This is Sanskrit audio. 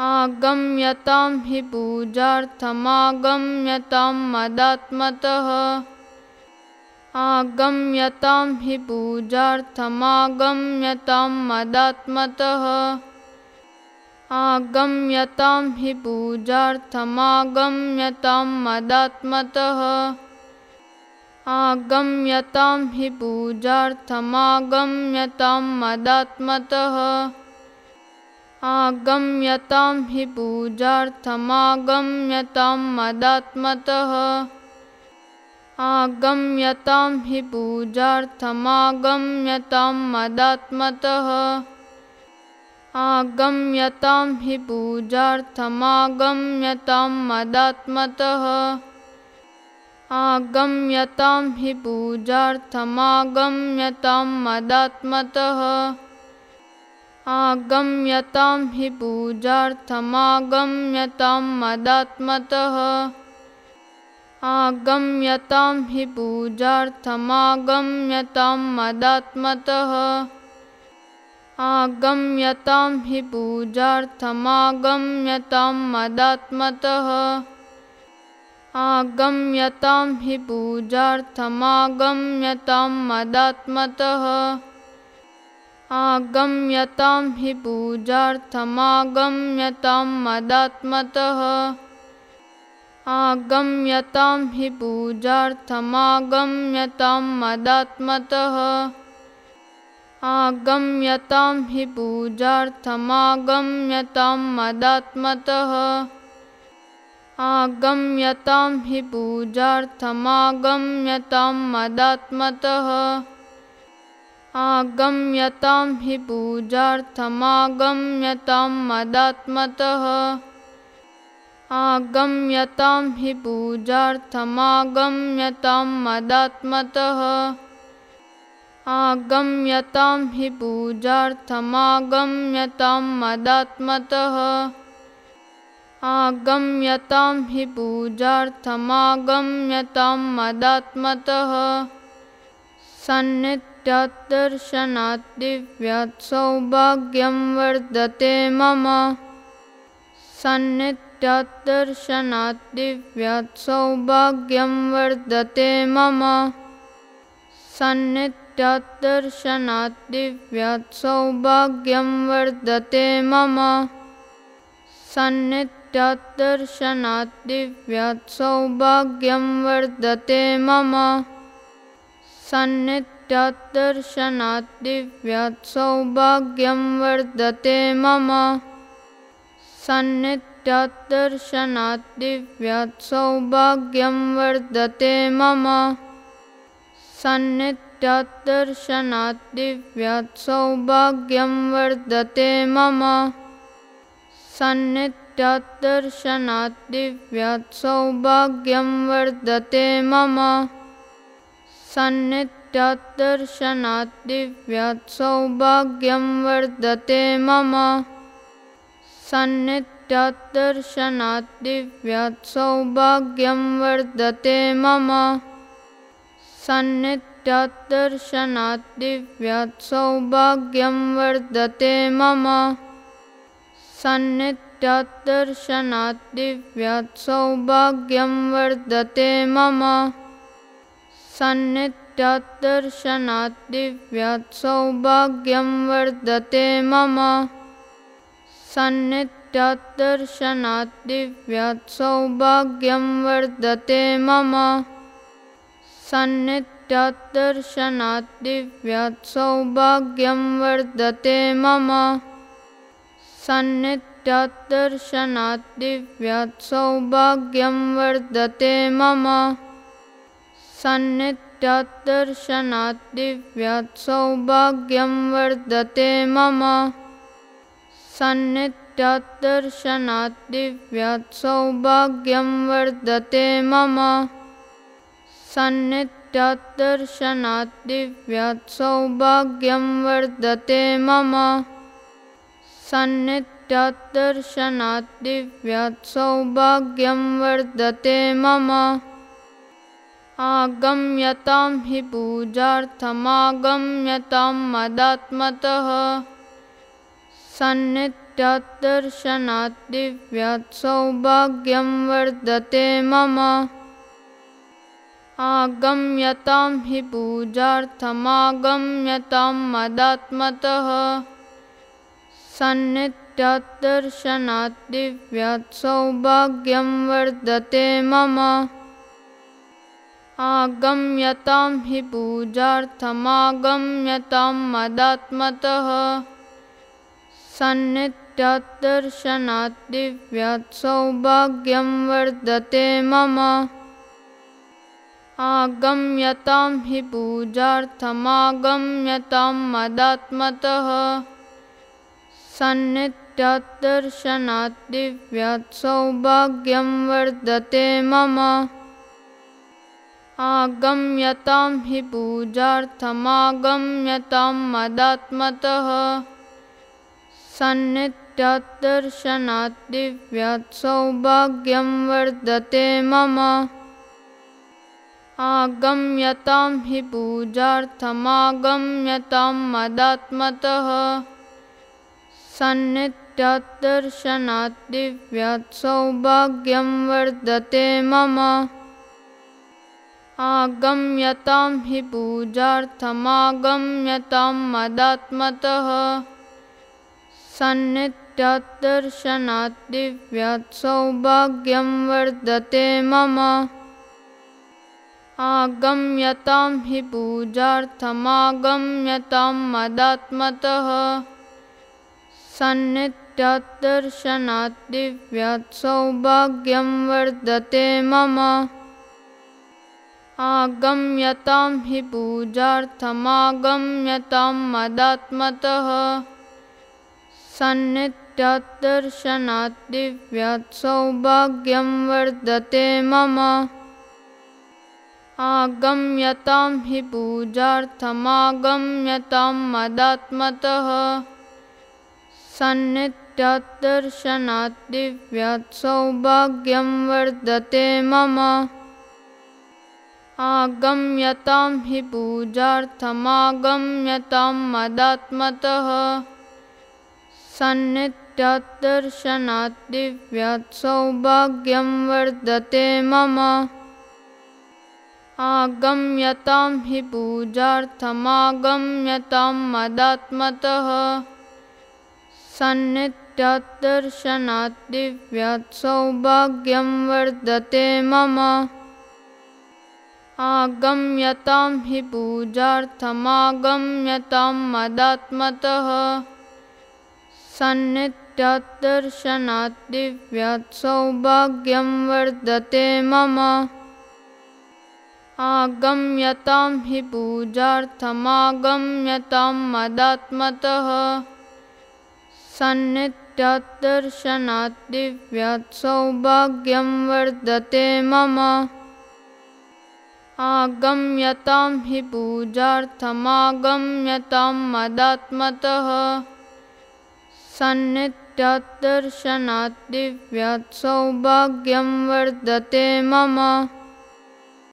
आगम्यतां हि पूजार्थमागम्यतां मदात्मतः। आगम्यतां हि पूजार्थमागम्यतां मदात्मतः। आगम्यतां हि पूजार्थमागम्यतां मदात्मतः। आगम्यतां हि पूजार्थमागम्यतां मदात्मतः आगम्यतां हि पूजार्थमागम्यतां मदात्मतः। आगम्यतां हि पूजार्थमागम्यतां मदात्मतः। आगम्यतां हि पूजार्थमागम्यतां मदात्मतः। आगम्यतां हि पूजार्थमागम्यतां मदात्मतः आगम्यतां हि पूजार्थमागम्यतां मदात्मतः। आगम्यतां हि पूजार्थमागम्यतां मदात्मतः। आगम्यतां हि पूजार्थमागम्यतां मदात्मतः। आगम्यतां हि पूजार्थमागम्यतां मदात्मतः आगम्यतां हि पूजार्थमागम्यतां मदात्मतः। आगम्यतां हि पूजार्थमागम्यतां मदात्मतः। आगम्यतां हि पूजार्थमागम्यतां मदात्मतः। आगम्यतां हि पूजार्थमागम्यतां मदात्मतः आगम्यतां हि पूजार्थमागम्यतां मदात्मतः। आगम्यतां हि पूजार्थमागम्यतां मदात्मतः। आगम्यतां हि पूजार्थमागम्यतां मदात्मतः। आगम्यतां हि पूजार्थमागम्यतां मदात्मतः सन्नित्यदर्शनात् दिव्यात् सौभाग्यं वर्धते मम। सन्नित्यदर्शनात् दिव्यात् सौभाग्यं वर्धते मम। सन्नित्यदर्शनात् दिव्यात् सौभाग्यं वर्धते मम। सन्नित्यदर्शनात् दिव्यात् सौभाग्यं वर्धते मम सन्नित्यदर्शनात् दिव्यात् सौभाग्यं वर्धते मम सन्नित्यदर्शनात् दिव्यात् सौभाग्यं वर्धते मम सन्नित्यदर्शनात् दिव्यात् सौभाग्यं वर्धते मम सन्नित्यदर्शनात् दिव्यात् सौभाग्यं वर्धते मम सन्नित्यदर्शनात् दिव्यात् सौभाग्यं वर्धते मम। सन्नित्यदर्शनात् दिव्यात् सौभाग्यं वर्धते मम। सन्नित्यदर्शनात् दिव्यात् सौभाग्यं वर्धते मम। सन्नित्यदर्शनात् दिव्यात् सौभाग्यं वर्धते मम सन्नित्यदर्शनात् दिव्यात् सौभाग्यं वर्धते मम। सन्नित्यदर्शनात् दिव्यात् सौभाग्यं वर्धते मम। सन्नित्यदर्शनात् दिव्यात् सौभाग्यं वर्धते मम। सन्नित्यदर्शनात् दिव्यात् सौभाग्यं वर्धते मम सन्नित्यदर्शनात् दिव्यात् सौभाग्यं वर्धते मम। सन्नित्यदर्शनात् दिव्यात् सौभाग्यं वर्धते मम। सन्नित्यदर्शनात् दिव्यात् सौभाग्यं वर्धते मम। सन्नित्यदर्शनात् दिव्यात् सौभाग्यं वर्धते मम आगम्यतां हि पूजार्थमागम्यतां मदात्मतः। सन्नित् सन्नित्यदर्शनात् दिव्यात् सौभाग्यं वर्धते मम। आगम्यतां हि पूजार्थमागम्यतां मदात्मतः। सन्नित्यदर्शनात् दिव्यात् सौभाग्यं वर्धते मम आगम्यतां हि पूजार्थमागम्यतां मदात्मतः। सन्नित्यदर्शनात् दिव्यात् सौभाग्यं वर्धते मम। आगम्यतां हि पूजार्थमागम्यतां मदात्मतः। सन्नित्यदर्शनात् दिव्यात् सौभाग्यं वर्धते मम आगम्यतां हि पूजार्थमागम्यतां मदात्मतः। सन्नित्यदर्शनात् दिव्यात् सौभाग्यं वर्धते मम। आगम्यतां हि पूजार्थमागम्यतां मदात्मतः। सन्नित्यदर्शनात् दिव्यात् सौभाग्यं वर्धते मम आगम्यतां हि पूजार्थमागम्यतां मदात्मतः। सन्नित्यदर्शनात् दिव्यात् सौभाग्यं वर्धते मम। आगम्यतां हि पूजार्थमागम्यतां मदात्मतः। सन्नित्यदर्शनात् दिव्यात् सौभाग्यं वर्धते मम आगम्यतां हि पूजार्थमागम्यतां मदात्मतः। सन्नित्यदर्शनात् दिव्यात् सौभाग्यं वर्धते मम। आगम्यतां हि पूजार्थमागम्यतां मदात्मतः। सन्नित्यदर्शनात् दिव्यात् सौभाग्यं वर्धते मम आगम्यतां हि पूजार्थमागम्यतां मदात्मतः। सन्नित्यदर्शनात् दिव्यात् सौभाग्यं वर्धते मम। आगम्यतां हि पूजार्थमागम्यतां मदात्मतः। सन्नित्यदर्शनात्, ส दिव्यात् सौभाग्यं वर्धते मम आगम्यतां हि पूजार्थमागम्यतां मदात्मतः। सन्नित्यदर्शनात्, दिव्यात् सौभाग्यं वर्धते मम। आगम्यतां हि पूजार्थमागम्यतां मदात्मतः। सन्नित्यदर्शनात् दिव्यात् सौभाग्यं वर्धते मम आगम्यतां हि पूजार्थमागम्यतां मदात्मतः। मदात्मतः सन्नित्यदर्शनात् दिव्यात् सौभाग्यं वर्धते मम